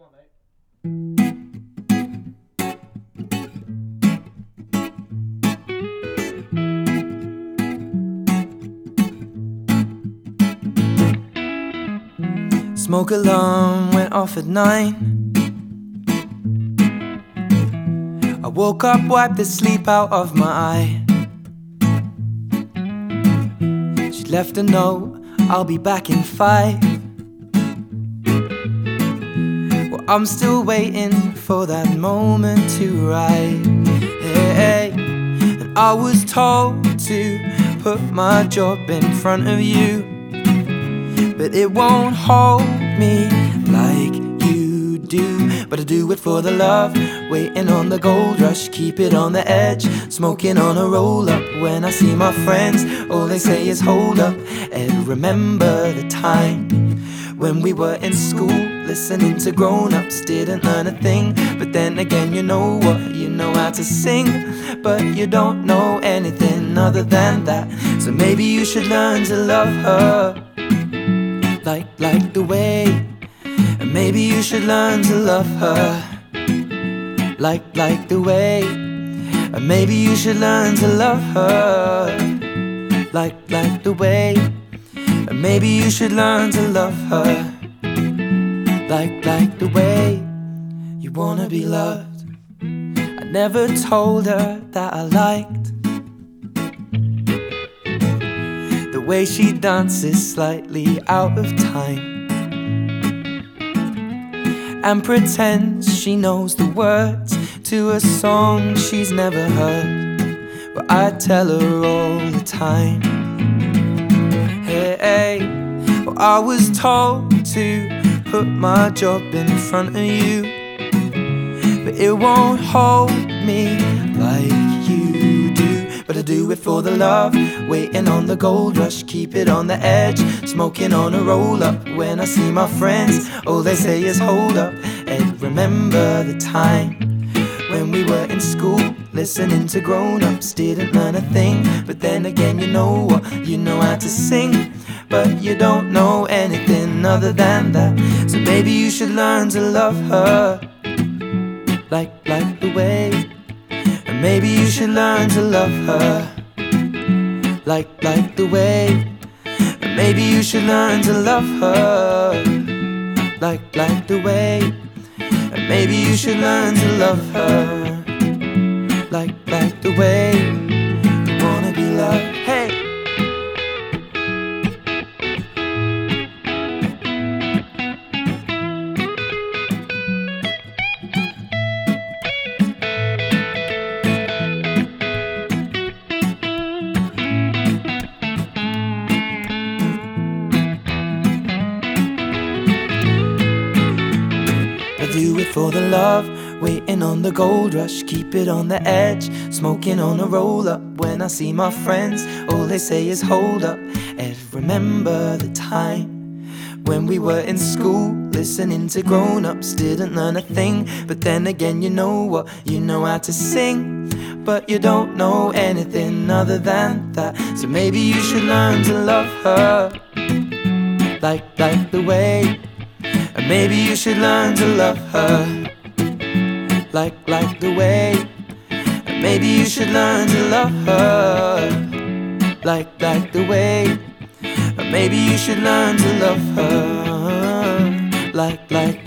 want, mate? Smoke alarm went off at nine. I woke up, wiped the sleep out of my eye. She left a note, I'll be back in five. I'm still waiting for that moment to arrive. Hey, and I was told to put my job in front of you but it won't hold me like you do. But I do it for the love, waiting on the gold rush, keep it on the edge, smoking on a roll up. When I see my friends, all they say is hold up and remember the time when we were in school, listening to grown ups, didn't learn a thing. But then again, you know what? You know how to sing, but you don't know anything other than that. So maybe you should learn to love her. Like like the way. And maybe you should learn to love her. Like like the way. And maybe you should learn to love her. Like like the way maybe you should learn to love her. Like like the way you wanna be loved. I never told her that I liked. The way she dances slightly out of time. And pretends she knows the words to a song she's never heard. But I tell her all the time, hey well, I was told to put my job in front of you, but it won't hold me like you do. But I do it for the love, waiting on the gold rush, keep it on the edge, smoking on a roll up. When I see my friends, all they say is hold up and remember the time when we were in school, listening to grown ups, didn't learn a thing. But then again, you know what? You know how to sing, but you don't know anything other than that. So maybe you should learn to love her like like the way. And maybe you should learn to love her like like the way. And maybe you should learn to love her like like the way. And maybe you should learn to love her do it for the love, waiting on the gold rush, keep it on the edge, smoking on a roll up. When I see my friends, all they say is hold up and remember the time when we were in school, listening to grown ups, didn't learn a thing. But then again, you know what? You know how to sing, but you don't know anything other than that. So maybe you should learn to love her like like the way maybe you should learn to love her. Like like the way. Maybe you should learn to love her. Like like the way. Maybe you should learn to love her. Like like